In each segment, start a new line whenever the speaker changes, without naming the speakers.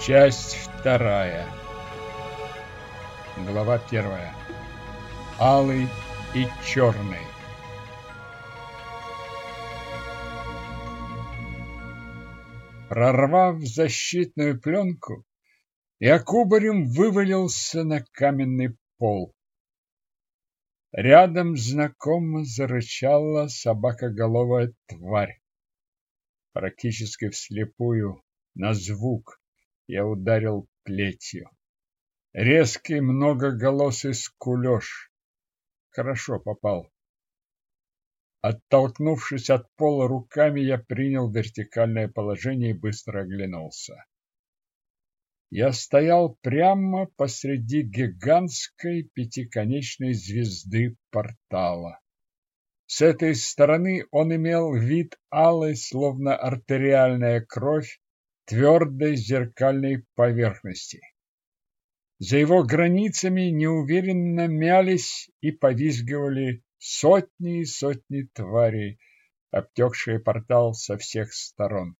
Часть вторая. Глава первая. Алый и черный. Прорвав защитную пленку, я кубарем вывалился на каменный пол. Рядом знакомо зарычала собакоголовая тварь. Практически вслепую, на звук, я ударил плетью. Резкий многоголосый скулеж. Хорошо попал. Оттолкнувшись от пола руками, я принял вертикальное положение и быстро оглянулся. Я стоял прямо посреди гигантской пятиконечной звезды портала. С этой стороны он имел вид алой, словно артериальная кровь, твердой зеркальной поверхности. За его границами неуверенно мялись и повизгивали сотни и сотни тварей, обтекшие портал со всех сторон.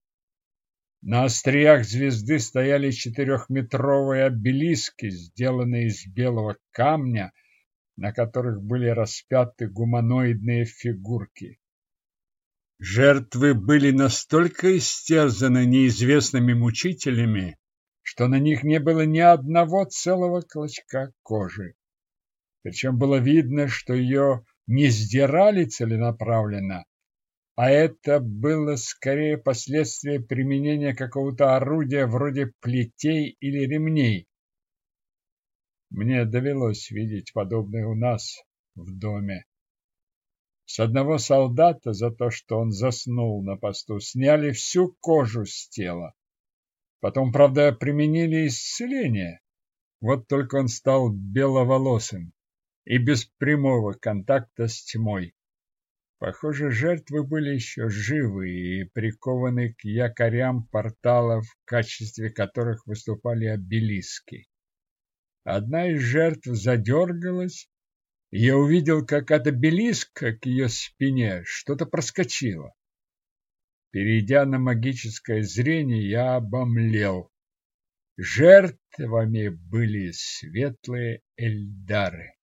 На остриях звезды стояли четырехметровые обелиски, сделанные из белого камня, на которых были распяты гуманоидные фигурки. Жертвы были настолько истерзаны неизвестными мучителями, что на них не было ни одного целого клочка кожи. Причем было видно, что ее не сдирали целенаправленно, а это было скорее последствие применения какого-то орудия вроде плетей или ремней. Мне довелось видеть подобное у нас в доме. С одного солдата за то, что он заснул на посту, сняли всю кожу с тела. Потом, правда, применили исцеление. Вот только он стал беловолосым и без прямого контакта с тьмой. Похоже, жертвы были еще живы и прикованы к якорям порталов, в качестве которых выступали обелиски. Одна из жертв задергалась, я увидел, как от обелиска к ее спине что-то проскочило. Перейдя на магическое зрение, я обомлел. Жертвами были светлые эльдары.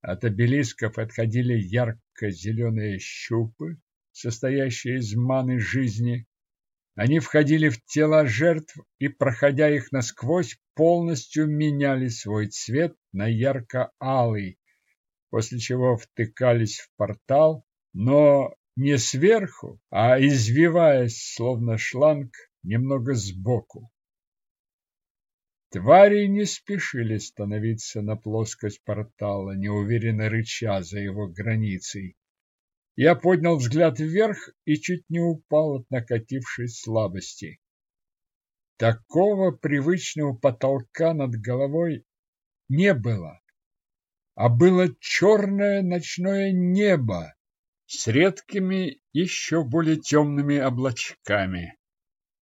От обелисков отходили ярко-зеленые щупы, состоящие из маны жизни, они входили в тела жертв и, проходя их насквозь, полностью меняли свой цвет на ярко-алый, после чего втыкались в портал, но не сверху, а извиваясь, словно шланг, немного сбоку. Твари не спешили становиться на плоскость портала, неуверенно рыча за его границей. Я поднял взгляд вверх и чуть не упал от накатившей слабости. Такого привычного потолка над головой не было, а было черное ночное небо с редкими, еще более темными облачками.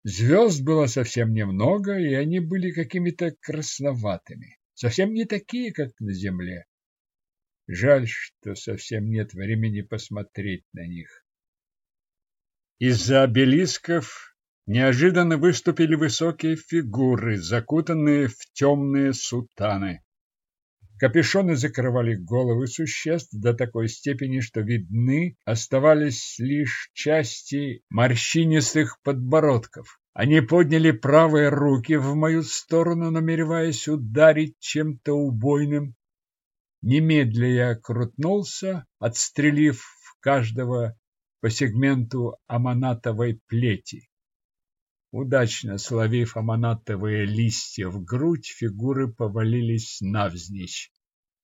Звезд было совсем немного, и они были какими-то красноватыми, совсем не такие, как на земле. Жаль, что совсем нет времени посмотреть на них. Из-за обелисков неожиданно выступили высокие фигуры, закутанные в темные сутаны. Капюшоны закрывали головы существ до такой степени, что видны оставались лишь части морщинистых подбородков. Они подняли правые руки в мою сторону, намереваясь ударить чем-то убойным, Немедля я крутнулся, отстрелив в каждого по сегменту аманатовой плети. Удачно словив аманатовые листья в грудь, фигуры повалились навзничь.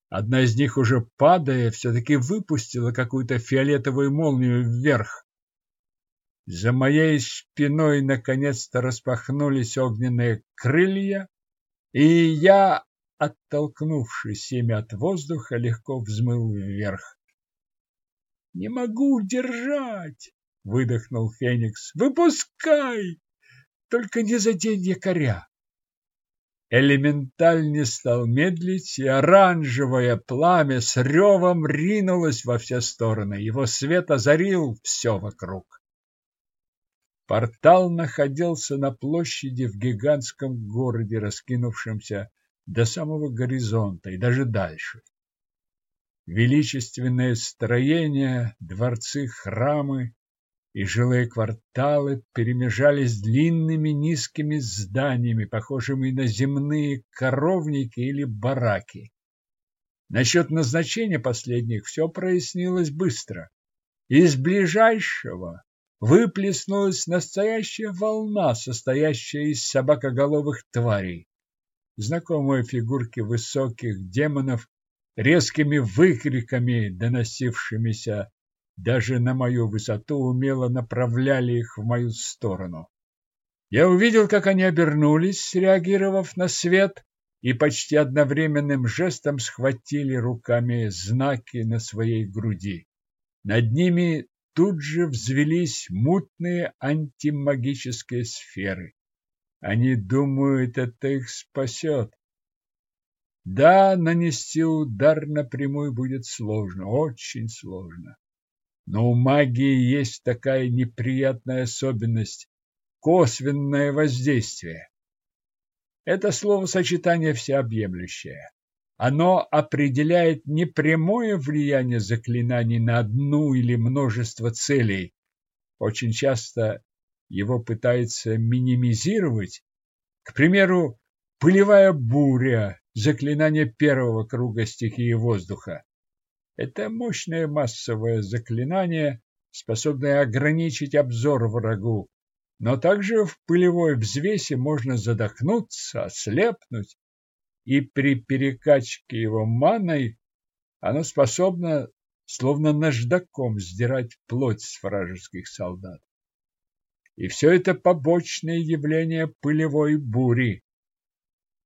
Одна из них, уже падая, все-таки выпустила какую-то фиолетовую молнию вверх. За моей спиной наконец-то распахнулись огненные крылья, и я оттолкнувшись ими от воздуха, легко взмыл вверх. «Не могу держать!» — выдохнул Феникс. «Выпускай! Только не задень якоря!» Элементаль не стал медлить, и оранжевое пламя с ревом ринулось во все стороны. Его свет озарил все вокруг. Портал находился на площади в гигантском городе, раскинувшемся до самого горизонта и даже дальше. Величественные строения, дворцы, храмы и жилые кварталы перемежались длинными низкими зданиями, похожими на земные коровники или бараки. Насчет назначения последних все прояснилось быстро. Из ближайшего выплеснулась настоящая волна, состоящая из собакоголовых тварей. Знакомые фигурки высоких демонов резкими выкриками, доносившимися даже на мою высоту, умело направляли их в мою сторону. Я увидел, как они обернулись, реагировав на свет, и почти одновременным жестом схватили руками знаки на своей груди. Над ними тут же взвелись мутные антимагические сферы. Они думают, это их спасет. Да, нанести удар напрямую будет сложно, очень сложно. Но у магии есть такая неприятная особенность – косвенное воздействие. Это словосочетание всеобъемлющее. Оно определяет не прямое влияние заклинаний на одну или множество целей. Очень часто его пытаются минимизировать. К примеру, пылевая буря, заклинание первого круга стихии воздуха. Это мощное массовое заклинание, способное ограничить обзор врагу, но также в пылевой взвесе можно задохнуться, ослепнуть, и при перекачке его маной оно способно словно наждаком сдирать плоть с вражеских солдат. И все это побочное явление пылевой бури.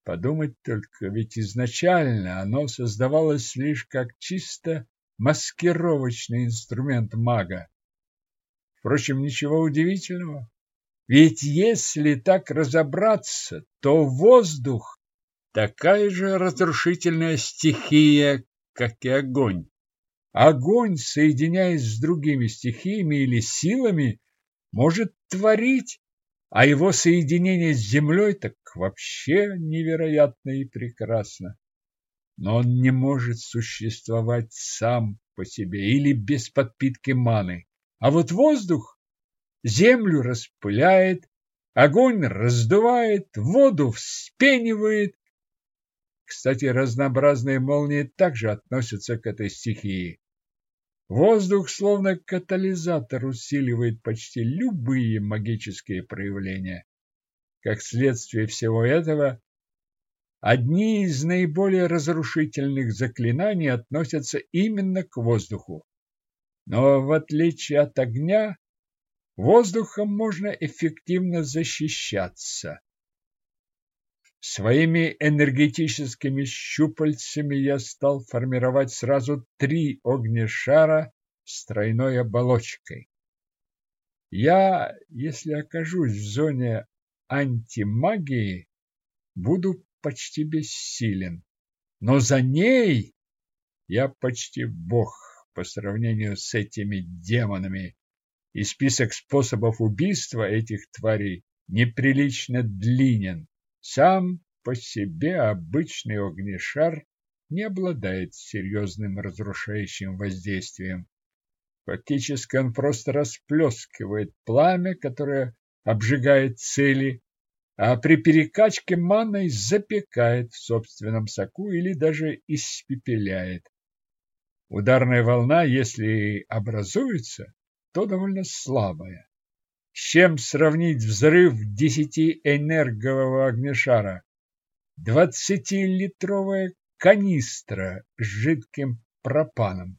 Подумать только, ведь изначально оно создавалось лишь как чисто маскировочный инструмент мага. Впрочем, ничего удивительного. Ведь если так разобраться, то воздух такая же разрушительная стихия, как и огонь. Огонь, соединяясь с другими стихиями или силами, может творить, а его соединение с землей так вообще невероятно и прекрасно. Но он не может существовать сам по себе или без подпитки маны. А вот воздух землю распыляет, огонь раздувает, воду вспенивает. Кстати, разнообразные молнии также относятся к этой стихии. Воздух словно катализатор усиливает почти любые магические проявления. Как следствие всего этого, одни из наиболее разрушительных заклинаний относятся именно к воздуху. Но в отличие от огня, воздухом можно эффективно защищаться. Своими энергетическими щупальцами я стал формировать сразу три огнешара с тройной оболочкой. Я, если окажусь в зоне антимагии, буду почти бессилен. Но за ней я почти бог по сравнению с этими демонами, и список способов убийства этих тварей неприлично длинен. Сам по себе обычный огнешар не обладает серьезным разрушающим воздействием. Фактически он просто расплескивает пламя, которое обжигает цели, а при перекачке маной запекает в собственном соку или даже испепеляет. Ударная волна, если образуется, то довольно слабая. С чем сравнить взрыв десятиэнергового огнешара? Двадцатилитровая канистра с жидким пропаном.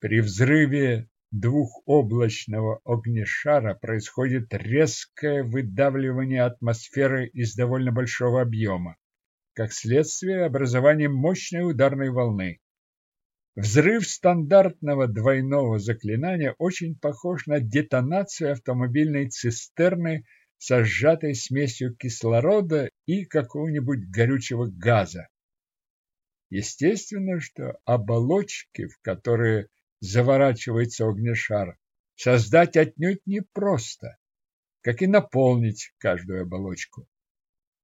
При взрыве двухоблачного огнешара происходит резкое выдавливание атмосферы из довольно большого объема, как следствие образования мощной ударной волны. Взрыв стандартного двойного заклинания очень похож на детонацию автомобильной цистерны со сжатой смесью кислорода и какого-нибудь горючего газа. Естественно, что оболочки, в которые заворачивается огнешар, создать отнюдь непросто, как и наполнить каждую оболочку.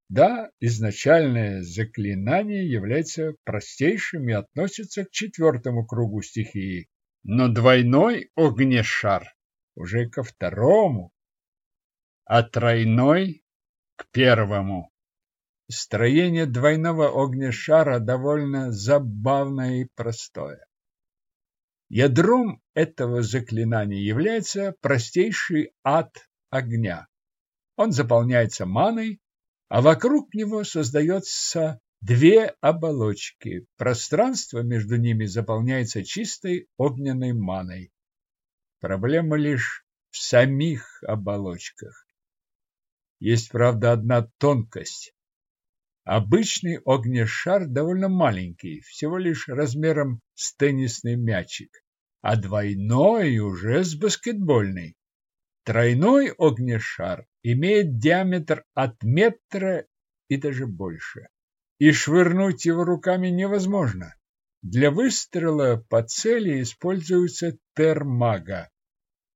Да, изначальное заклинание является простейшим и относится к четвертому кругу стихии, но двойной огнешар уже ко второму, а тройной к первому. Строение двойного огнешара довольно забавное и простое. Ядром этого заклинания является простейший ад огня. Он заполняется маной, а вокруг него создается две оболочки. Пространство между ними заполняется чистой огненной маной. Проблема лишь в самих оболочках. Есть, правда, одна тонкость. Обычный огнешар довольно маленький, всего лишь размером с теннисный мячик, а двойной уже с баскетбольный. Тройной огнешар имеет диаметр от метра и даже больше. И швырнуть его руками невозможно. Для выстрела по цели используется термага,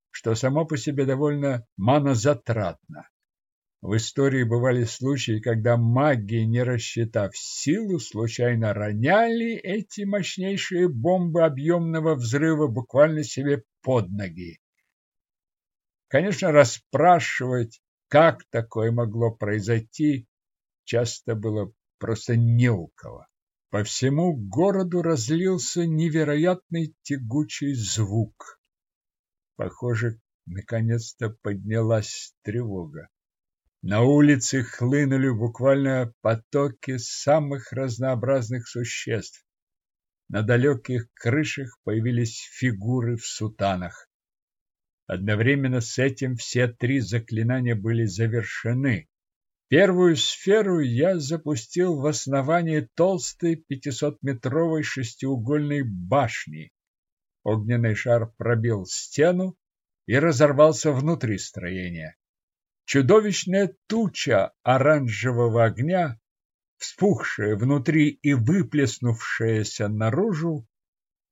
что само по себе довольно манозатратно. В истории бывали случаи, когда маги, не рассчитав силу, случайно роняли эти мощнейшие бомбы объемного взрыва буквально себе под ноги. Конечно, расспрашивать, как такое могло произойти, часто было просто не у кого. По всему городу разлился невероятный тягучий звук. Похоже, наконец-то поднялась тревога. На улице хлынули буквально потоки самых разнообразных существ. На далеких крышах появились фигуры в сутанах. Одновременно с этим все три заклинания были завершены. Первую сферу я запустил в основание толстой 500-метровой шестиугольной башни. Огненный шар пробил стену и разорвался внутри строения. Чудовищная туча оранжевого огня, вспухшая внутри и выплеснувшаяся наружу,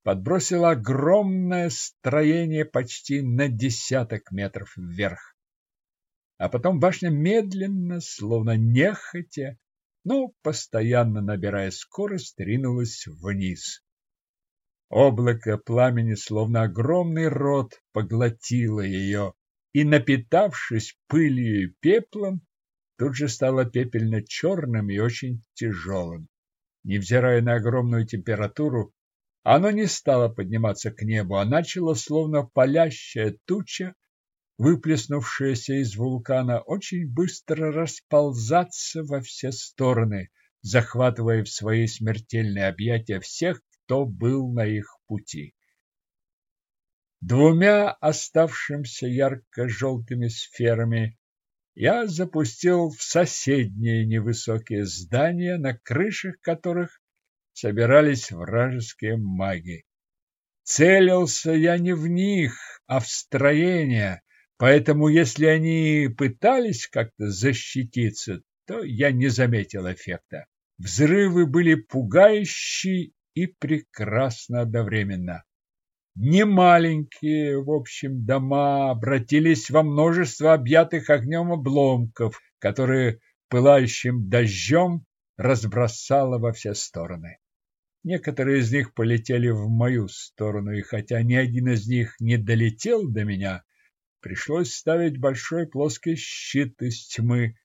подбросила огромное строение почти на десяток метров вверх. А потом башня медленно, словно нехотя, но постоянно набирая скорость, ринулась вниз. Облако пламени, словно огромный рот, поглотило ее, и, напитавшись пылью и пеплом, тут же стало пепельно-черным и очень тяжелым. Невзирая на огромную температуру, оно не стало подниматься к небу, а начало, словно палящая туча, выплеснувшаяся из вулкана, очень быстро расползаться во все стороны, захватывая в свои смертельные объятия всех, кто был на их пути. Двумя оставшимся ярко-желтыми сферами я запустил в соседние невысокие здания, на крышах которых собирались вражеские маги. Целился я не в них, а в строения, поэтому если они пытались как-то защититься, то я не заметил эффекта. Взрывы были пугающие и прекрасно одновременно. Немаленькие, в общем, дома обратились во множество объятых огнем обломков, которые пылающим дождем разбросало во все стороны. Некоторые из них полетели в мою сторону, и хотя ни один из них не долетел до меня, пришлось ставить большой плоский щит из тьмы,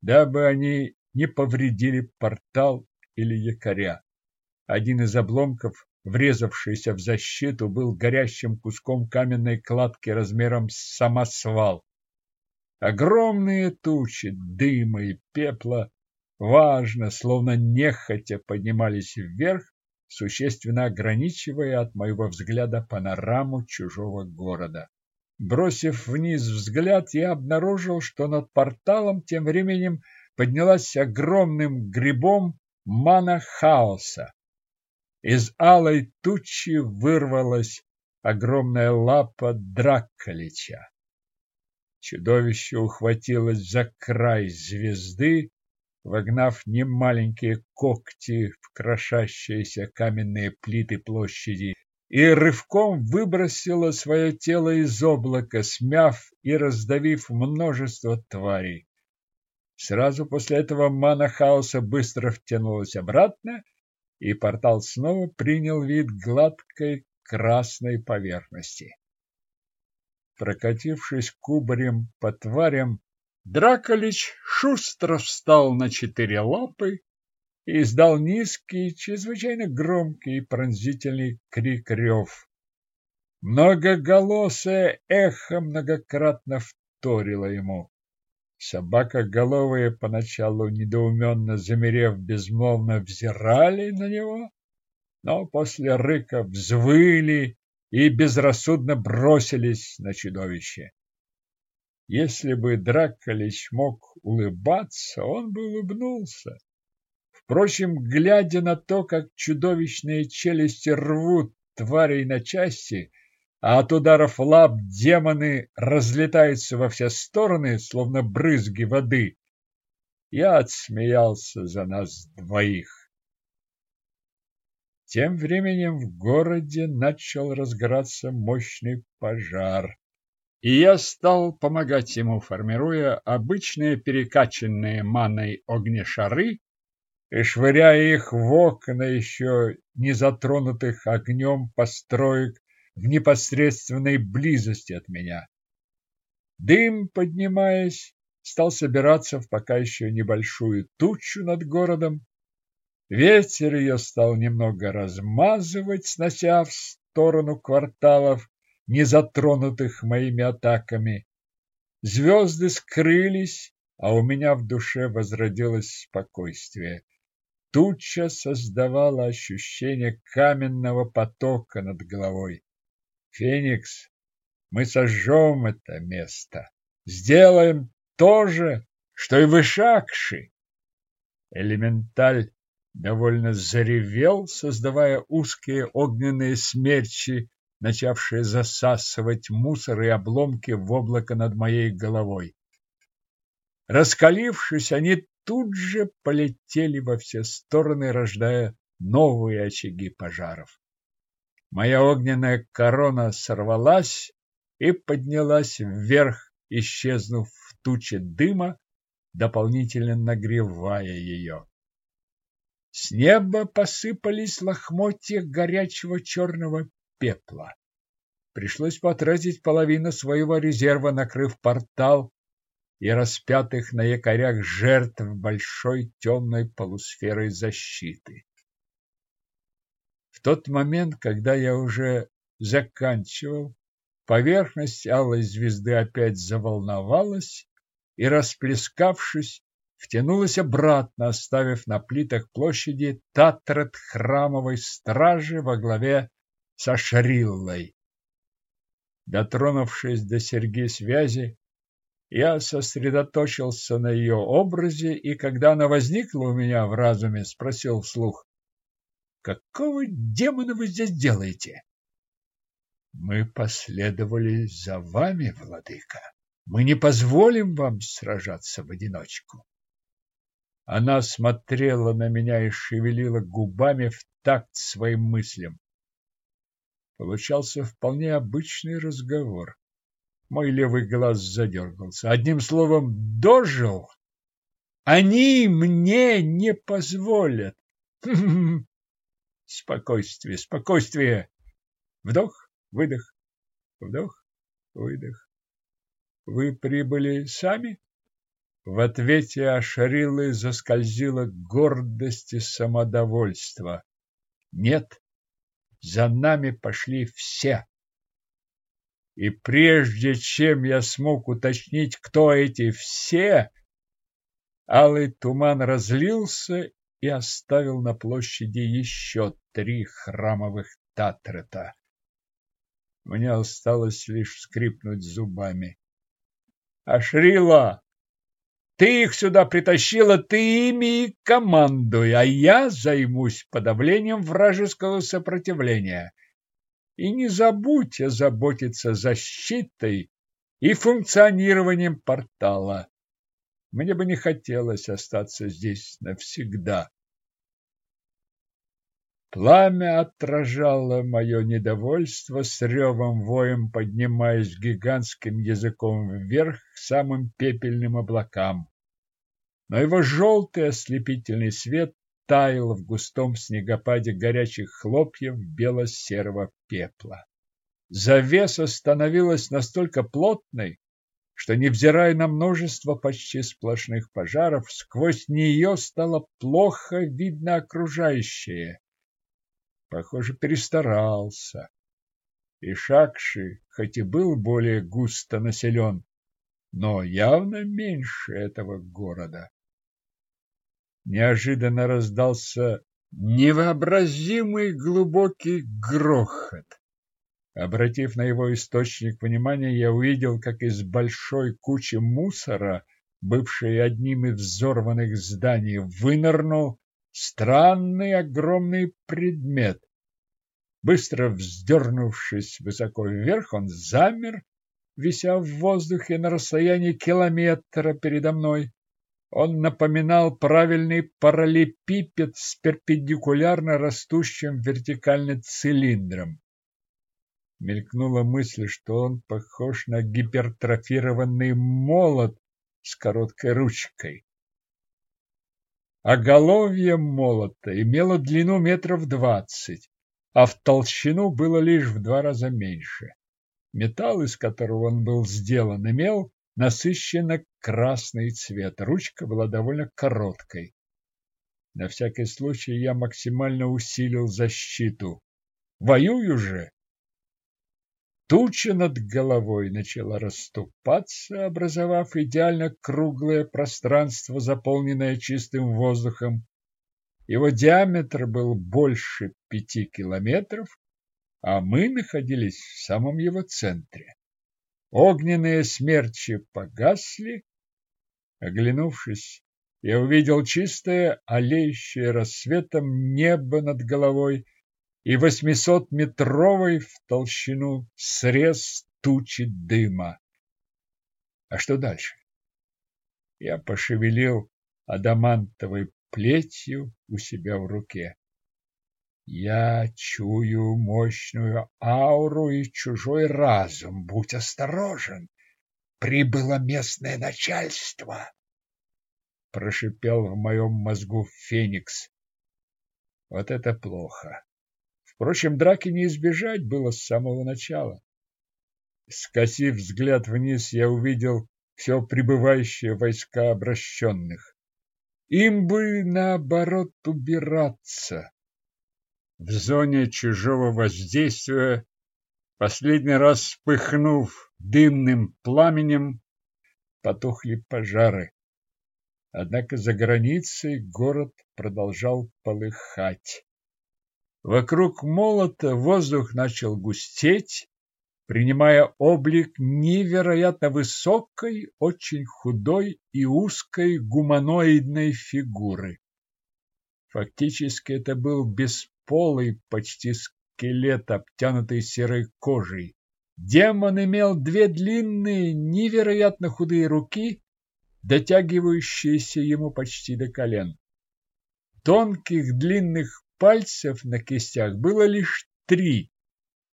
дабы они не повредили портал или якоря. Один из обломков врезавшийся в защиту, был горящим куском каменной кладки размером с самосвал. Огромные тучи дыма и пепла важно, словно нехотя поднимались вверх, существенно ограничивая от моего взгляда панораму чужого города. Бросив вниз взгляд, я обнаружил, что над порталом тем временем поднялась огромным грибом мана хаоса. Из алой тучи вырвалась огромная лапа Дракколича. Чудовище ухватилось за край звезды, вогнав немаленькие когти в крошащиеся каменные плиты площади и рывком выбросила свое тело из облака, смяв и раздавив множество тварей. Сразу после этого мана хаоса быстро втянулась обратно, и портал снова принял вид гладкой красной поверхности. Прокатившись кубарем по тварям, Драколич шустро встал на четыре лапы и издал низкий, чрезвычайно громкий и пронзительный крик-рев. Многоголосое эхо многократно вторило ему. Собака-головые, поначалу недоуменно замерев, безмолвно взирали на него, но после рыка взвыли и безрассудно бросились на чудовище. Если бы Драколич мог улыбаться, он бы улыбнулся. Впрочем, глядя на то, как чудовищные челюсти рвут тварей на части, а от ударов лап демоны разлетаются во все стороны, словно брызги воды, я отсмеялся за нас двоих. Тем временем в городе начал разгораться мощный пожар, и я стал помогать ему, формируя обычные перекачанные маной огнешары и швыряя их в окна еще не затронутых огнем построек в непосредственной близости от меня. Дым, поднимаясь, стал собираться в пока еще небольшую тучу над городом. Ветер ее стал немного размазывать, снося в сторону кварталов, не затронутых моими атаками. Звезды скрылись, а у меня в душе возродилось спокойствие. Туча создавала ощущение каменного потока над головой. Феникс, мы сожжем это место. Сделаем то же, что и вышакши. Элементаль довольно заревел, создавая узкие огненные смерчи, начавшие засасывать мусор и обломки в облако над моей головой. Раскалившись, они тут же полетели во все стороны, рождая новые очаги пожаров. Моя огненная корона сорвалась и поднялась вверх, исчезнув в туче дыма, дополнительно нагревая ее. С неба посыпались лохмотья горячего черного пепла. Пришлось потратить половину своего резерва, накрыв портал и распятых на якорях жертв большой темной полусферой защиты. В тот момент, когда я уже заканчивал, поверхность алой звезды опять заволновалась и, расплескавшись, втянулась обратно, оставив на плитах площади татрет храмовой стражи во главе со Шриллой. Дотронувшись до серьги связи, я сосредоточился на ее образе, и когда она возникла у меня в разуме, спросил вслух, «Какого демона вы здесь делаете?» «Мы последовали за вами, владыка. Мы не позволим вам сражаться в одиночку». Она смотрела на меня и шевелила губами в такт своим мыслям. Получался вполне обычный разговор. Мой левый глаз задергался. Одним словом, дожил. Они мне не позволят. Спокойствие, спокойствие. Вдох, выдох, вдох, выдох. Вы прибыли сами? В ответе Ашарилы заскользила гордость и самодовольство. Нет, за нами пошли все. И прежде чем я смог уточнить, кто эти все, алый туман разлился и оставил на площади еще три храмовых татрета. Мне осталось лишь скрипнуть зубами. Ашрила, ты их сюда притащила, ты ими и командуй, а я займусь подавлением вражеского сопротивления. И не забудь озаботиться защитой и функционированием портала. Мне бы не хотелось остаться здесь навсегда. Пламя отражало мое недовольство с ревом воем, поднимаясь гигантским языком вверх к самым пепельным облакам. Но его желтый ослепительный свет таял в густом снегопаде горячих хлопьев бело-серого пепла. Завеса становилась настолько плотной, что, невзирая на множество почти сплошных пожаров, сквозь нее стало плохо видно окружающее. Похоже, перестарался. И Шакши, хоть и был более густо населен, но явно меньше этого города. Неожиданно раздался невообразимый глубокий грохот. Обратив на его источник внимания, я увидел, как из большой кучи мусора, бывшей одним из взорванных зданий, вынырнул странный огромный предмет. Быстро вздернувшись высоко вверх, он замер, вися в воздухе на расстоянии километра передо мной. Он напоминал правильный параллелепипед с перпендикулярно растущим вертикально цилиндром. Мелькнула мысль, что он похож на гипертрофированный молот с короткой ручкой. Оголовье молота имело длину метров двадцать, а в толщину было лишь в два раза меньше. Металл, из которого он был сделан, имел насыщенно красный цвет. Ручка была довольно короткой. На всякий случай я максимально усилил защиту. Воюю же! Туча над головой начала расступаться, образовав идеально круглое пространство, заполненное чистым воздухом. Его диаметр был больше пяти километров, а мы находились в самом его центре. Огненные смерчи погасли. Оглянувшись, я увидел чистое, олеющее рассветом небо над головой и восьмисотметровый в толщину срез тучи дыма. А что дальше? Я пошевелил адамантовой плетью у себя в руке. Я чую мощную ауру и чужой разум. Будь осторожен. Прибыло местное начальство. Прошипел в моем мозгу Феникс. Вот это плохо. Впрочем, драки не избежать было с самого начала. Скосив взгляд вниз, я увидел все прибывающие войска обращенных. Им бы, наоборот, убираться. В зоне чужого воздействия, последний раз вспыхнув дымным пламенем, потухли пожары. Однако за границей город продолжал полыхать. Вокруг молота воздух начал густеть, принимая облик невероятно высокой, очень худой и узкой гуманоидной фигуры. Фактически это был бесполый почти скелет, обтянутый серой кожей. Демон имел две длинные, невероятно худые руки, дотягивающиеся ему почти до колен. Тонких длинных пальцев на кистях было лишь три,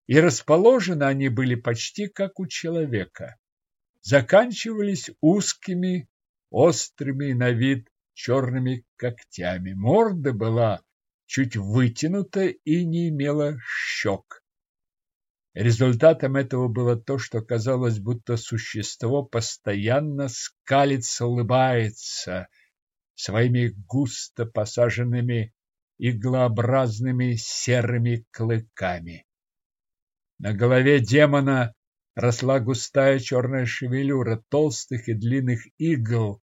и расположены они были почти как у человека. Заканчивались узкими, острыми на вид черными когтями. Морда была чуть вытянута и не имела щек. Результатом этого было то, что казалось, будто существо постоянно скалится, улыбается своими густо посаженными иглообразными серыми клыками. На голове демона росла густая черная шевелюра толстых и длинных игл,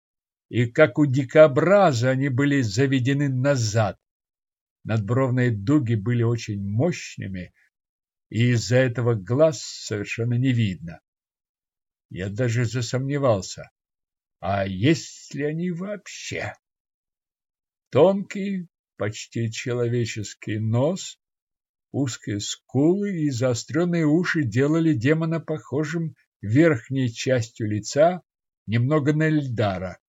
и, как у дикобраза, они были заведены назад. Надбровные дуги были очень мощными, и из-за этого глаз совершенно не видно. Я даже засомневался, а есть ли они вообще? Тонкий, почти человеческий нос, узкие скулы и заостренные уши делали демона похожим верхней частью лица немного на Эльдара.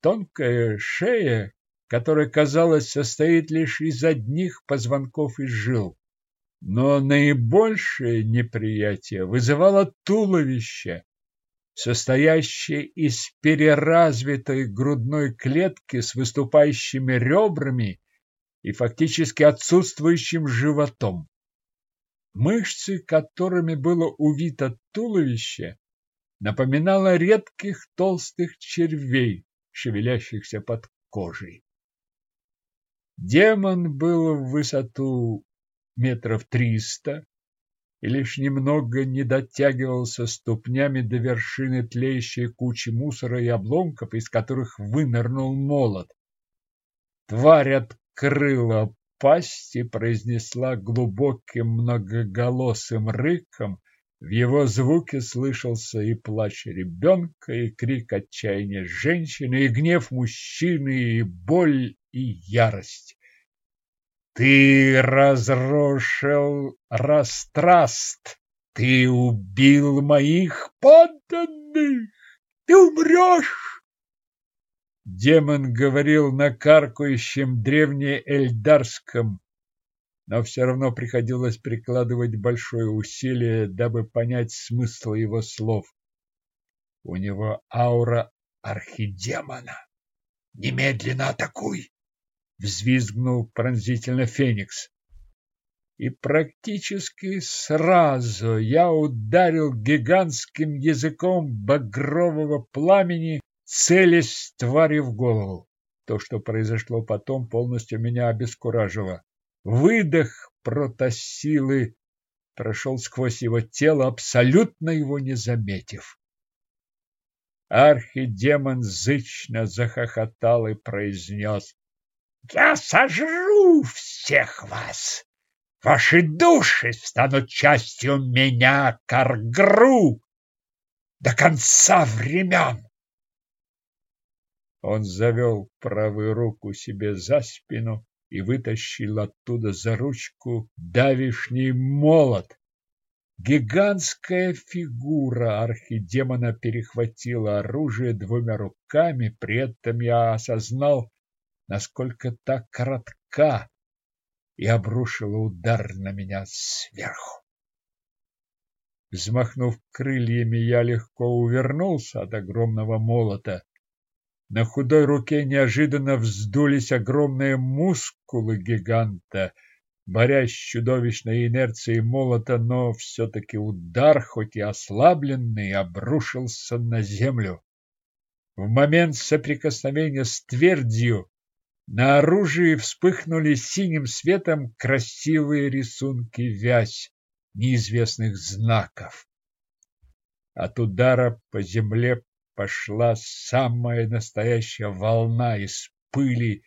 Тонкая шея, которое, казалось, состоит лишь из одних позвонков и жил. Но наибольшее неприятие вызывало туловище, состоящее из переразвитой грудной клетки с выступающими ребрами и фактически отсутствующим животом. Мышцы, которыми было увито туловище, напоминало редких толстых червей, шевелящихся под кожей. Демон был в высоту метров триста и лишь немного не дотягивался ступнями до вершины тлеющей кучи мусора и обломков, из которых вынырнул молот. Тварь открыла пасть и произнесла глубоким многоголосым рыком. В его звуке слышался и плач ребенка, и крик отчаяния женщины, и гнев мужчины, и боль, и ярость. Ты разрушил растраст, ты убил моих подданных, ты умрешь. Демон говорил на каркающем древнеэльдарском, но все равно приходилось прикладывать большое усилие, дабы понять смысл его слов. У него аура архидемона. Немедленно атакуй! Взвизгнул пронзительно Феникс. И практически сразу я ударил гигантским языком багрового пламени, целясь твари в голову. То, что произошло потом, полностью меня обескуражило. Выдох протосилы прошел сквозь его тело, абсолютно его не заметив. Архидемон зычно захохотал и произнес. «Я сожру всех вас! Ваши души станут частью меня, Каргру, до конца времен!» Он завел правую руку себе за спину и вытащил оттуда за ручку давишний молот. Гигантская фигура архидемона перехватила оружие двумя руками, при этом я осознал, насколько та коротка, и обрушила удар на меня сверху. Взмахнув крыльями, я легко увернулся от огромного молота. На худой руке неожиданно вздулись огромные мускулы гиганта — борясь с чудовищной инерцией молота, но все-таки удар, хоть и ослабленный, обрушился на землю. В момент соприкосновения с твердью на оружии вспыхнули синим светом красивые рисунки вязь неизвестных знаков. От удара по земле пошла самая настоящая волна из пыли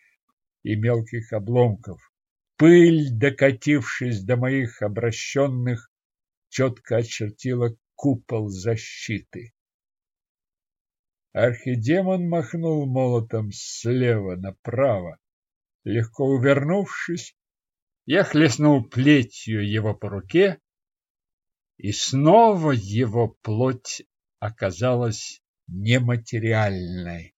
и мелких обломков. Пыль, докатившись до моих обращенных, четко очертила купол защиты. Архидемон махнул молотом слева направо. Легко увернувшись, я хлестнул плетью его по руке, и снова его плоть оказалась нематериальной.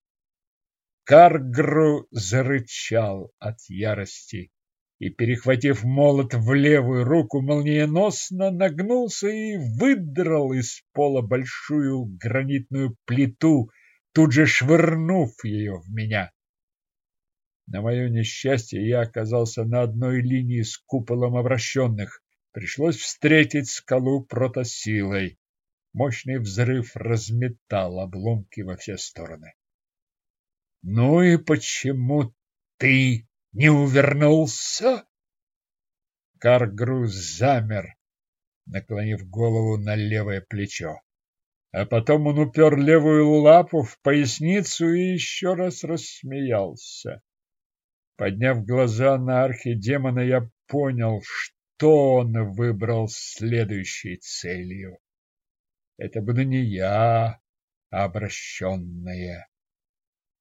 Каргру зарычал от ярости и, перехватив молот в левую руку, молниеносно нагнулся и выдрал из пола большую гранитную плиту, тут же швырнув ее в меня. На мое несчастье я оказался на одной линии с куполом обращенных. Пришлось встретить скалу протосилой. Мощный взрыв разметал обломки во все стороны. — Ну и почему ты не увернулся? Каргруз замер, наклонив голову на левое плечо. А потом он упер левую лапу в поясницу и еще раз рассмеялся. Подняв глаза на архидемона, я понял, что он выбрал следующей целью. Это буду не я, а обращенная.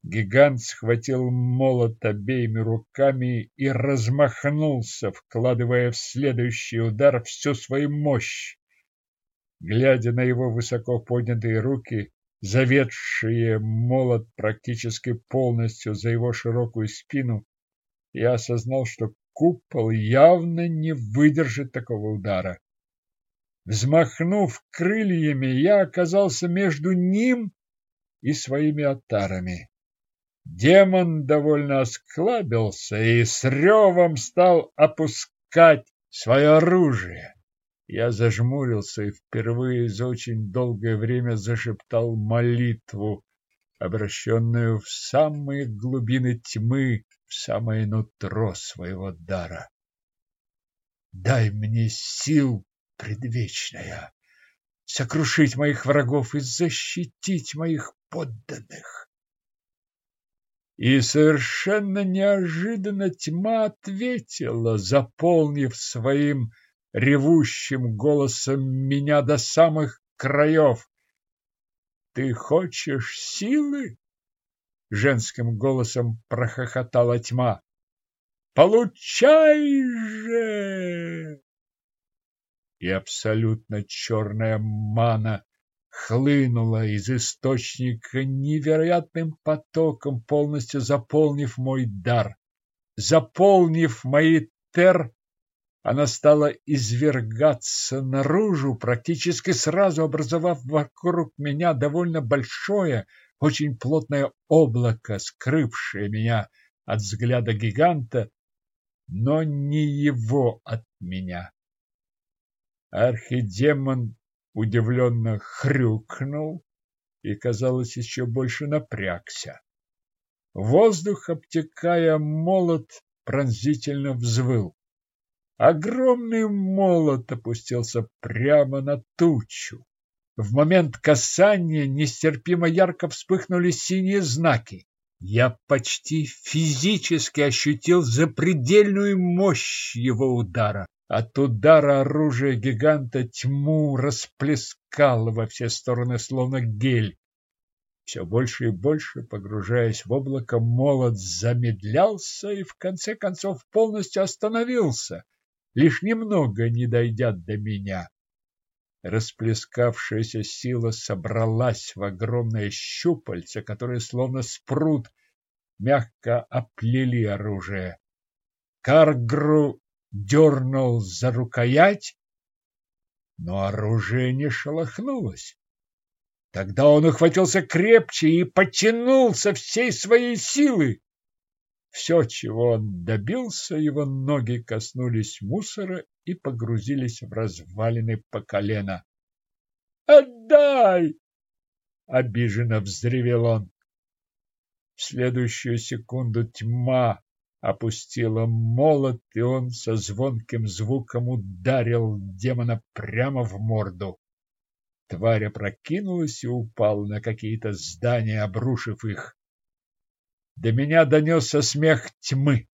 Гигант схватил молот обеими руками и размахнулся, вкладывая в следующий удар всю свою мощь. Глядя на его высоко поднятые руки, заведшие молот практически полностью за его широкую спину, я осознал, что купол явно не выдержит такого удара. Взмахнув крыльями, я оказался между ним и своими отарами. Демон довольно осклабился и с ревом стал опускать свое оружие. Я зажмурился и впервые за очень долгое время зашептал молитву, обращенную в самые глубины тьмы, в самое нутро своего дара. Дай мне сил, предвечная, сокрушить моих врагов и защитить моих подданных. И совершенно неожиданно тьма ответила, заполнив своим ревущим голосом меня до самых краев. «Ты хочешь силы?» — женским голосом прохохотала тьма. «Получай же!» И абсолютно черная мана хлынула из источника невероятным потоком, полностью заполнив мой дар, заполнив мои тер она стала извергаться наружу, практически сразу образовав вокруг меня довольно большое, очень плотное облако, скрывшее меня от взгляда гиганта, но не его от меня. Архидемон удивленно хрюкнул и, казалось, еще больше напрягся. Воздух, обтекая молот, пронзительно взвыл. Огромный молот опустился прямо на тучу. В момент касания нестерпимо ярко вспыхнули синие знаки. Я почти физически ощутил запредельную мощь его удара. От удара оружия гиганта тьму расплескало во все стороны, словно гель. Все больше и больше, погружаясь в облако, молот замедлялся и в конце концов полностью остановился лишь немного не дойдя до меня. Расплескавшаяся сила собралась в огромное щупальце, которое, словно спрут, мягко оплели оружие. Каргру дернул за рукоять, но оружие не шелохнулось. Тогда он ухватился крепче и потянулся всей своей силы. Все, чего он добился, его ноги коснулись мусора и погрузились в развалины по колено. «Отдай!» — обиженно взревел он. В следующую секунду тьма опустила молот, и он со звонким звуком ударил демона прямо в морду. Тварь опрокинулась и упала на какие-то здания, обрушив их. До меня донесся смех тьмы.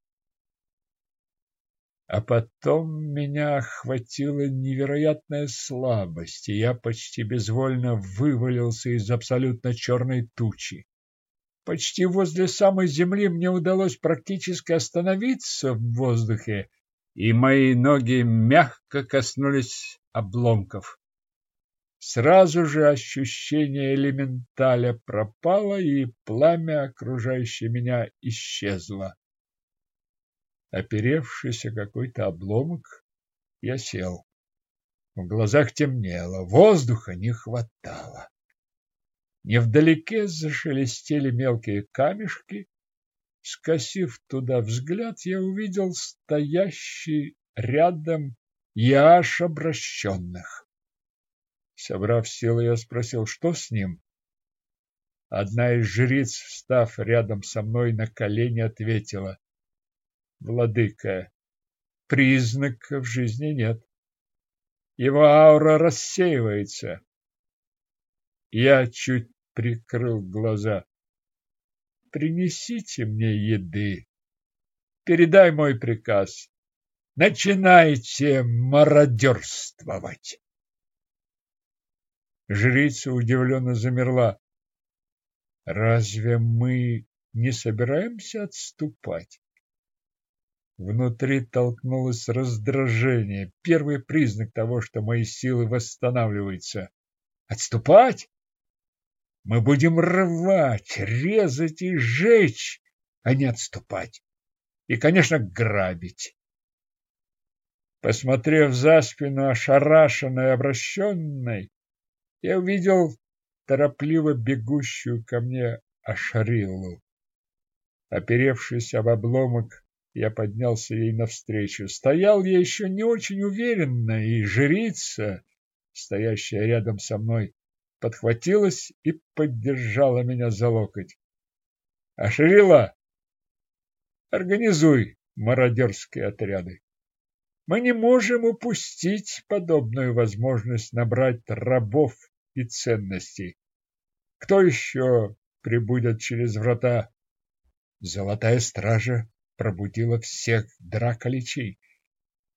А потом меня охватила невероятная слабость, и я почти безвольно вывалился из абсолютно черной тучи. Почти возле самой земли мне удалось практически остановиться в воздухе, и мои ноги мягко коснулись обломков. Сразу же ощущение элементаля пропало, и пламя, окружающее меня, исчезло. Оперевшись о какой-то обломок, я сел. В глазах темнело, воздуха не хватало. Невдалеке зашелестели мелкие камешки. Скосив туда взгляд, я увидел стоящий рядом яш обращенных. Собрав силы, я спросил, что с ним. Одна из жриц, встав рядом со мной на колени, ответила. Владыка, признаков жизни нет. Его аура рассеивается. Я чуть прикрыл глаза. Принесите мне еды. Передай мой приказ. Начинайте мародерствовать. Жрица удивленно замерла. Разве мы не собираемся отступать? Внутри толкнулось раздражение, первый признак того, что мои силы восстанавливаются. Отступать? Мы будем рвать, резать и жечь, а не отступать. И, конечно, грабить. Посмотрев за спину ошарашенной обращенной, я увидел торопливо бегущую ко мне Ашариллу. Оперевшись об обломок, я поднялся ей навстречу. Стоял я еще не очень уверенно, и жрица, стоящая рядом со мной, подхватилась и поддержала меня за локоть. Ашрила, организуй мародерские отряды. Мы не можем упустить подобную возможность набрать рабов и ценностей. Кто еще прибудет через врата? Золотая стража пробудила всех драколичей.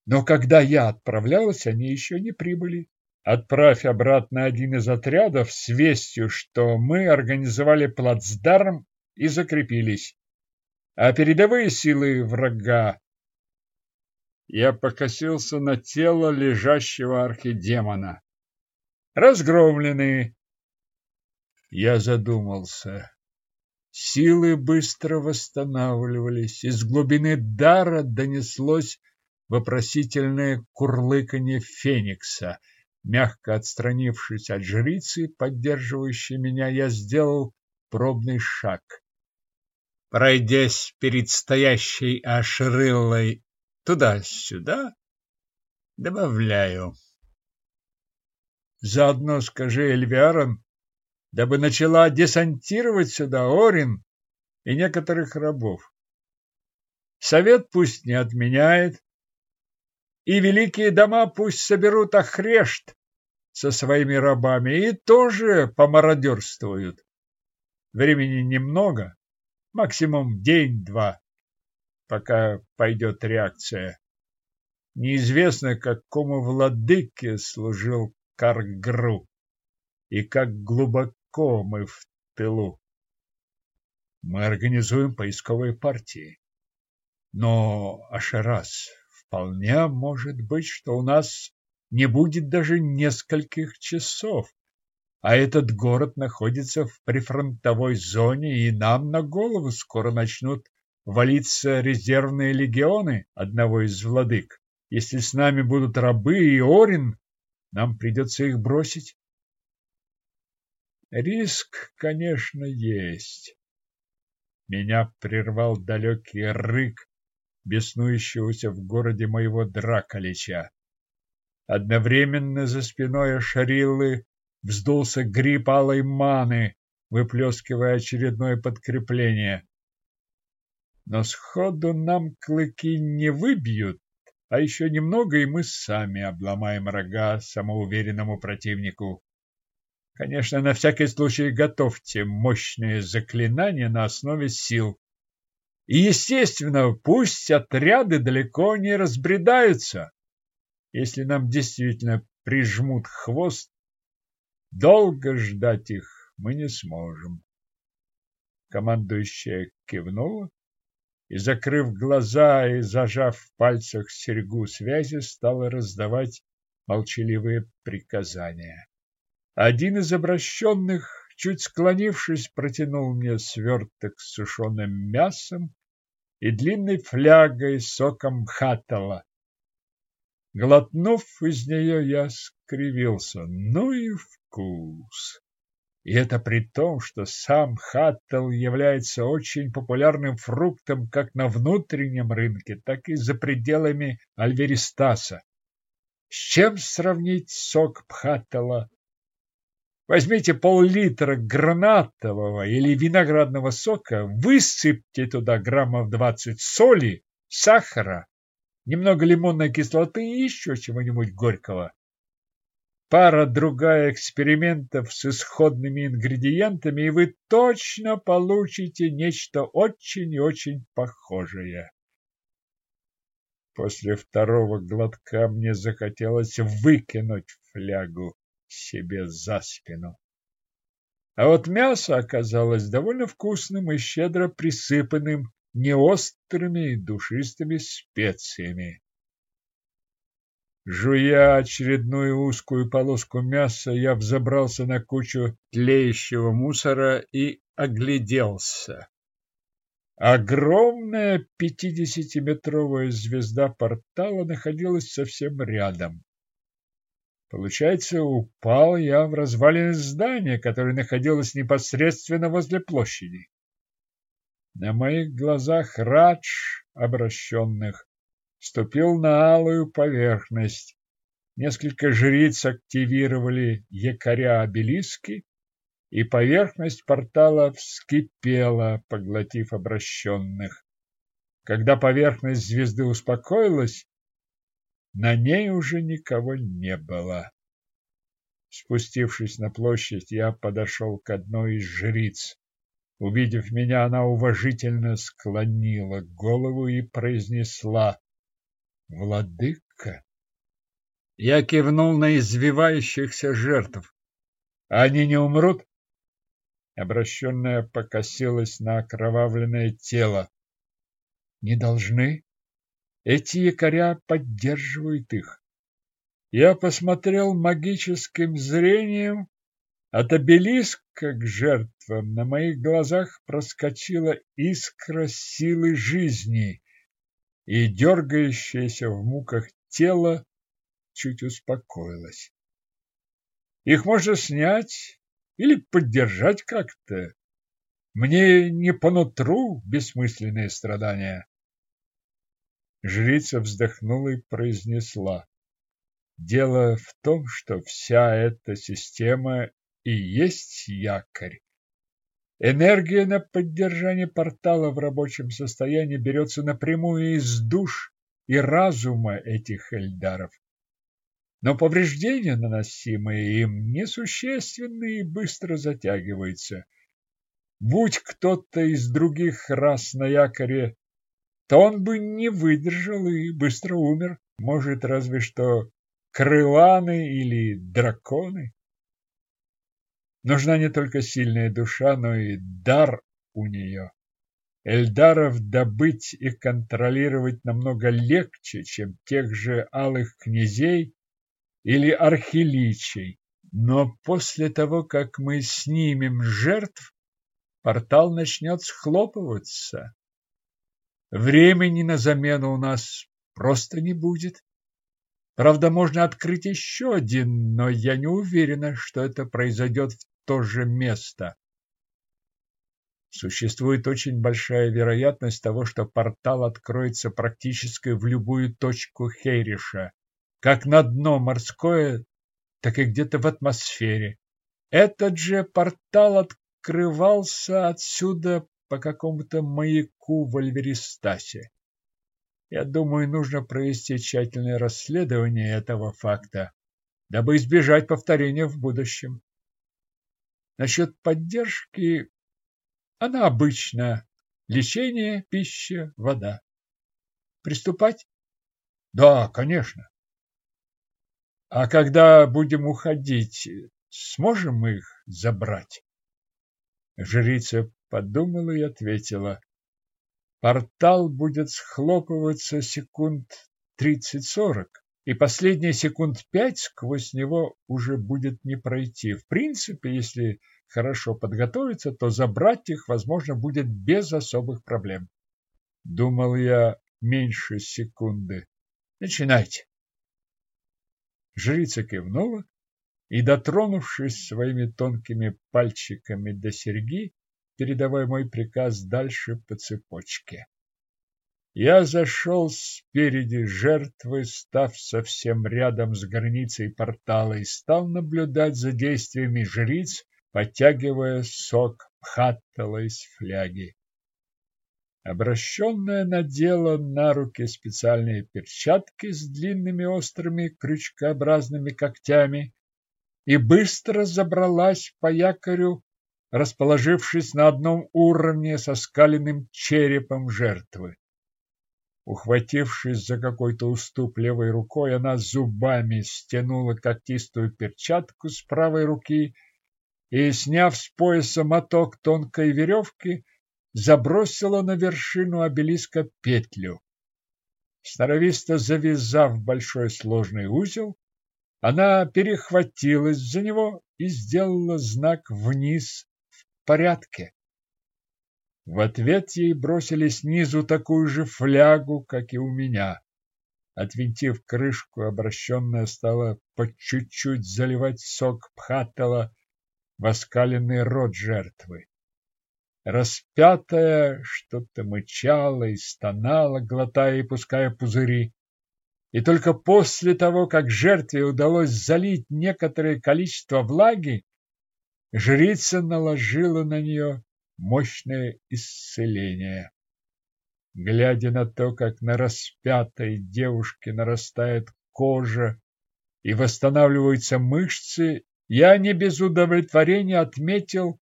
Но когда я отправлялась, они еще не прибыли. Отправь обратно один из отрядов с вестью, что мы организовали плацдарм и закрепились. А передовые силы врага я покосился на тело лежащего архидемона. Разгромлены. Я задумался. Силы быстро восстанавливались. Из глубины дара донеслось вопросительное курлыканье феникса. Мягко отстранившись от жрицы, поддерживающей меня, я сделал пробный шаг. Пройдясь перед стоящей Ашриллой Туда-сюда добавляю. Заодно скажи Эльвиарон, дабы начала десантировать сюда Орин и некоторых рабов. Совет пусть не отменяет, и великие дома пусть соберут охрешт со своими рабами и тоже помародерствуют. Времени немного, максимум день-два пока пойдет реакция. Неизвестно, какому владыке служил Каргру и как глубоко мы в тылу. Мы организуем поисковые партии. Но, Ашерас, вполне может быть, что у нас не будет даже нескольких часов, а этот город находится в прифронтовой зоне, и нам на голову скоро начнут валиться резервные легионы одного из владык. Если с нами будут рабы и Орин, нам придется их бросить. Риск, конечно, есть. Меня прервал далекий рык беснующегося в городе моего Драколича. Одновременно за спиной Шариллы вздулся гриб алой маны, выплескивая очередное подкрепление. Но сходу нам клыки не выбьют, а еще немного, и мы сами обломаем рога самоуверенному противнику. Конечно, на всякий случай готовьте мощные заклинания на основе сил. И, естественно, пусть отряды далеко не разбредаются. Если нам действительно прижмут хвост, долго ждать их мы не сможем. Командующая кивнула и, закрыв глаза и зажав в пальцах серьгу связи, стала раздавать молчаливые приказания. Один из обращенных, чуть склонившись, протянул мне сверток с сушеным мясом и длинной флягой соком хатала. Глотнув из нее, я скривился. Ну и вкус! И это при том, что сам хаттл является очень популярным фруктом как на внутреннем рынке, так и за пределами Альверистаса. С чем сравнить сок пхаттала? Возьмите пол-литра гранатового или виноградного сока, высыпьте туда граммов двадцать соли, сахара, немного лимонной кислоты и еще чего-нибудь горького пара-другая экспериментов с исходными ингредиентами, и вы точно получите нечто очень и очень похожее. После второго глотка мне захотелось выкинуть флягу себе за спину. А вот мясо оказалось довольно вкусным и щедро присыпанным неострыми и душистыми специями. Жуя очередную узкую полоску мяса, я взобрался на кучу тлеющего мусора и огляделся. Огромная пятидесятиметровая звезда портала находилась совсем рядом. Получается, упал я в развалины здания, которое находилось непосредственно возле площади. На моих глазах Радж обращенных ступил на алую поверхность. Несколько жриц активировали якоря-обелиски, и поверхность портала вскипела, поглотив обращенных. Когда поверхность звезды успокоилась, на ней уже никого не было. Спустившись на площадь, я подошел к одной из жриц. Увидев меня, она уважительно склонила голову и произнесла Владыка? Я кивнул на извивающихся жертв. Они не умрут? Обращенная покосилась на окровавленное тело. Не должны. Эти якоря поддерживают их. Я посмотрел магическим зрением. От обелиска к жертвам на моих глазах проскочила искра силы жизни и дергающееся в муках тело чуть успокоилось. Их можно снять или поддержать как-то. Мне не по нутру бессмысленные страдания. Жрица вздохнула и произнесла. Дело в том, что вся эта система и есть якорь, Энергия на поддержание портала в рабочем состоянии берется напрямую из душ и разума этих эльдаров. Но повреждения, наносимые им, несущественны и быстро затягиваются. Будь кто-то из других рас на якоре, то он бы не выдержал и быстро умер. Может, разве что крыланы или драконы. Нужна не только сильная душа, но и дар у нее. Эльдаров добыть и контролировать намного легче, чем тех же алых князей или архиличей. Но после того, как мы снимем жертв, портал начнет схлопываться. Времени на замену у нас просто не будет. Правда, можно открыть еще один, но я не уверена, что это произойдет в то же место. Существует очень большая вероятность того, что портал откроется практически в любую точку Хейриша, как на дно морское, так и где-то в атмосфере. Этот же портал открывался отсюда по какому-то маяку в Альверистасе. Я думаю, нужно провести тщательное расследование этого факта, дабы избежать повторения в будущем. Насчет поддержки она обычно лечение, пища, вода. Приступать? Да, конечно. А когда будем уходить, сможем их забрать? Жрица подумала и ответила. Портал будет схлопываться секунд тридцать-сорок и последние секунд пять сквозь него уже будет не пройти. В принципе, если хорошо подготовиться, то забрать их возможно будет без особых проблем. Думал я меньше секунды. Начинайте. Жрица кивнула и, дотронувшись своими тонкими пальчиками до серьги, передавая мой приказ дальше по цепочке. Я зашел спереди жертвы, став совсем рядом с границей портала и стал наблюдать за действиями жриц, подтягивая сок пхаттала из фляги. Обращенная надела на руки специальные перчатки с длинными острыми крючкообразными когтями и быстро забралась по якорю, расположившись на одном уровне со скаленным черепом жертвы. Ухватившись за какой-то уступ левой рукой, она зубами стянула когтистую перчатку с правой руки и, сняв с пояса моток тонкой веревки, забросила на вершину обелиска петлю. Сноровисто завязав большой сложный узел, она перехватилась за него и сделала знак вниз порядке. В ответ ей бросили снизу такую же флягу, как и у меня. Отвинтив крышку, обращенная стала по чуть-чуть заливать сок пхатала в оскаленный рот жертвы. Распятая что-то мычала и стонала, глотая и пуская пузыри. И только после того, как жертве удалось залить некоторое количество влаги, жрица наложила на нее мощное исцеление. Глядя на то, как на распятой девушке нарастает кожа и восстанавливаются мышцы, я не без удовлетворения отметил,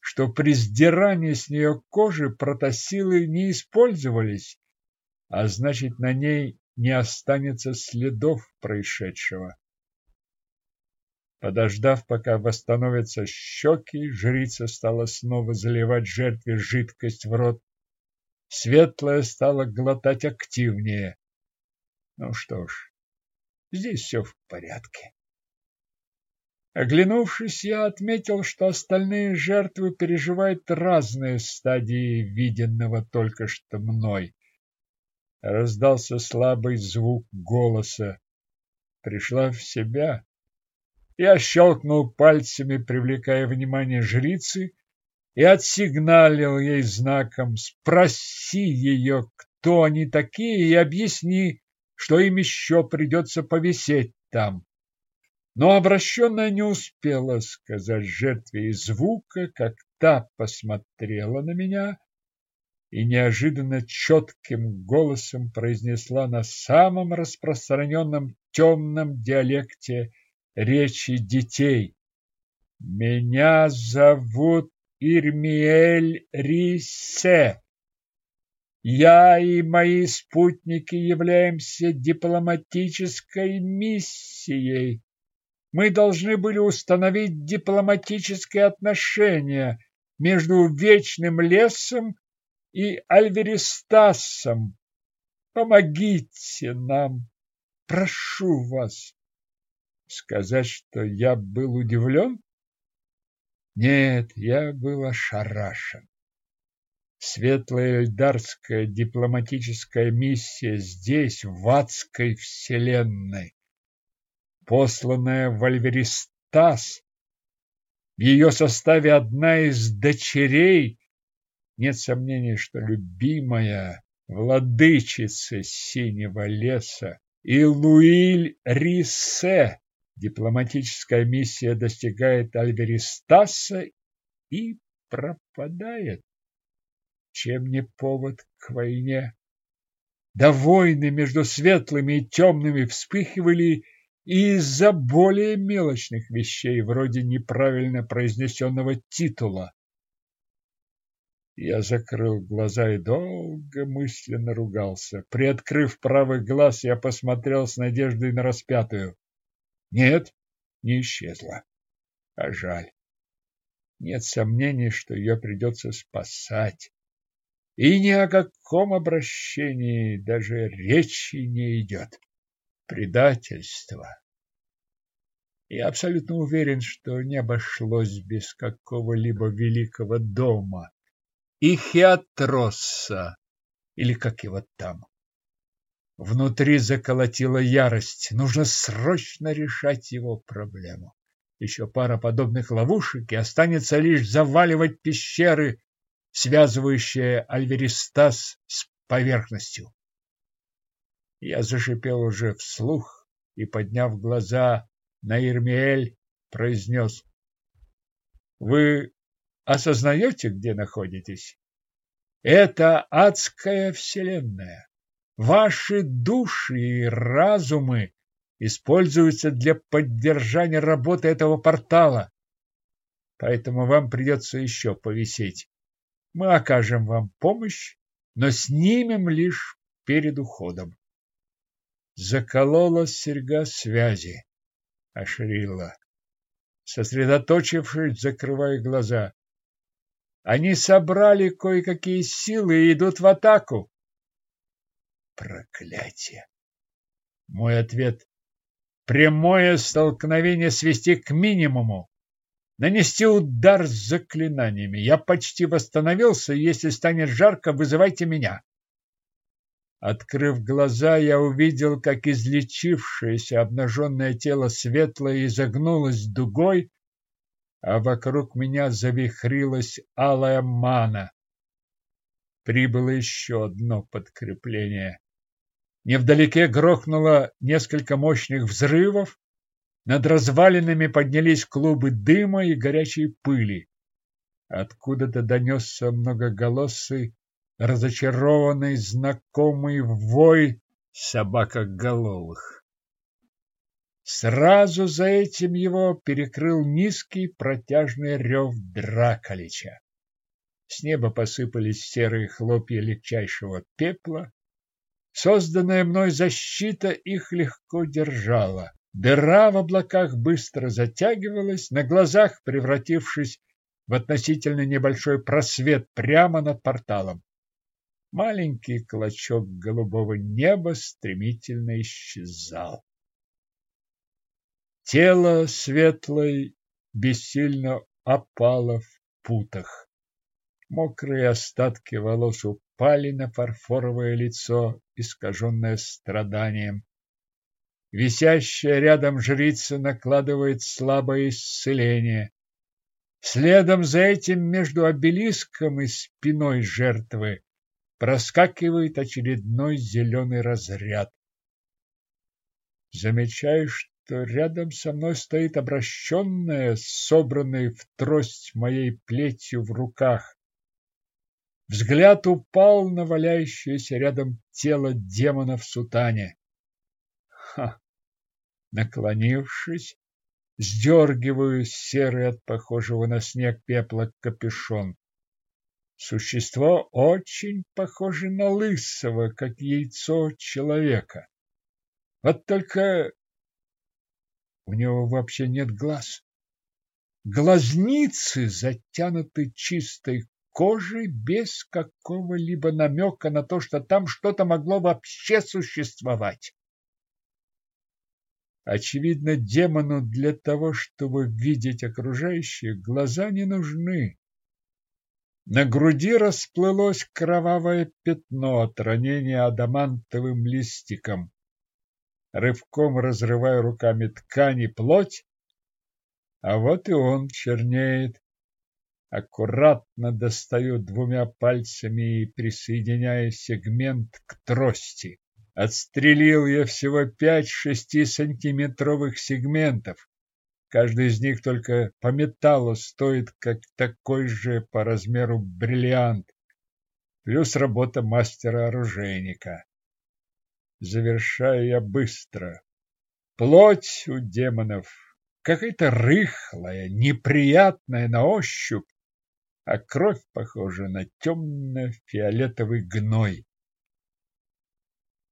что при сдирании с нее кожи протосилы не использовались, а значит, на ней не останется следов происшедшего. Подождав, пока восстановятся щеки, жрица стала снова заливать жертве жидкость в рот Светлая стала глотать активнее. Ну что ж, здесь все в порядке. Оглянувшись, я отметил, что остальные жертвы переживают разные стадии виденного только что мной. Раздался слабый звук голоса. Пришла в себя. Я щелкнул пальцами, привлекая внимание жрицы, и отсигналил ей знаком «Спроси ее, кто они такие, и объясни, что им еще придется повисеть там». Но обращенная не успела сказать жертве и звука, как та посмотрела на меня и неожиданно четким голосом произнесла на самом распространенном темном диалекте речи детей. «Меня зовут Ирмиэль Рисе. Я и мои спутники являемся дипломатической миссией. Мы должны были установить дипломатические отношения между Вечным лесом и Альверистасом. Помогите нам, прошу вас. Сказать, что я был удивлен? Нет, я был ошарашен. Светлая эльдарская дипломатическая миссия здесь, в адской вселенной, посланная в Альверистас, в ее составе одна из дочерей, нет сомнений, что любимая владычица Синего леса и Луиль Рисе Дипломатическая миссия достигает Альберистаса и пропадает. Чем не повод к войне? Да войны между светлыми и темными вспыхивали из-за более мелочных вещей, вроде неправильно произнесенного титула. Я закрыл глаза и долго мысленно ругался. Приоткрыв правый глаз, я посмотрел с надеждой на распятую. Нет, не исчезла. А жаль. Нет сомнений, что ее придется спасать. И ни о каком обращении даже речи не идет. Предательство. Я абсолютно уверен, что не обошлось без какого-либо великого дома. И Хеатросса, или как его там. Внутри заколотила ярость. Нужно срочно решать его проблему. Еще пара подобных ловушек, и останется лишь заваливать пещеры, связывающие Альверистас с поверхностью. Я зашипел уже вслух и, подняв глаза на Ирмиэль, произнес. Вы осознаете, где находитесь? Это адская вселенная. Ваши души и разумы используются для поддержания работы этого портала. Поэтому вам придется еще повисеть. Мы окажем вам помощь, но снимем лишь перед уходом. Заколола серьга связи. Ашрила. Сосредоточившись, закрывая глаза. Они собрали кое-какие силы и идут в атаку. Проклятие! Мой ответ – прямое столкновение свести к минимуму. Нанести удар с заклинаниями. Я почти восстановился, если станет жарко, вызывайте меня. Открыв глаза, я увидел, как излечившееся обнаженное тело светлое изогнулось дугой, а вокруг меня завихрилась алая мана. Прибыло еще одно подкрепление. Невдалеке грохнуло несколько мощных взрывов, над развалинами поднялись клубы дыма и горячей пыли. Откуда-то донесся многоголосый разочарованный знакомый вой собакоголовых. Сразу за этим его перекрыл низкий протяжный рев Драколича. С неба посыпались серые хлопья легчайшего пепла. Созданная мной защита их легко держала. Дыра в облаках быстро затягивалась, на глазах превратившись в относительно небольшой просвет прямо над порталом. Маленький клочок голубого неба стремительно исчезал. Тело светлой бессильно опало в путах. Мокрые остатки волос упали на фарфоровое лицо, искаженное страданием. Висящая рядом жрица накладывает слабое исцеление. Следом за этим между обелиском и спиной жертвы проскакивает очередной зеленый разряд. Замечаю, что рядом со мной стоит обращенная, собранная в трость моей плетью в руках. Взгляд упал на валяющееся рядом тело демона в сутане. Ха! Наклонившись, сдергиваю серый от похожего на снег пепла капюшон. Существо очень похоже на лысого, как яйцо человека. Вот только у него вообще нет глаз. Глазницы затянуты чистой кожей без какого-либо намека на то, что там что-то могло вообще существовать. Очевидно, демону для того, чтобы видеть окружающее, глаза не нужны. На груди расплылось кровавое пятно от ранения адамантовым листиком. Рывком разрывая руками ткань и плоть, а вот и он чернеет. Аккуратно достаю двумя пальцами и присоединяю сегмент к трости. Отстрелил я всего пять шестисантиметровых сегментов. Каждый из них только по металлу стоит, как такой же по размеру бриллиант. Плюс работа мастера-оружейника. Завершаю я быстро. Плоть у демонов какая-то рыхлая, неприятная на ощупь, а кровь похожа на темно-фиолетовый гной.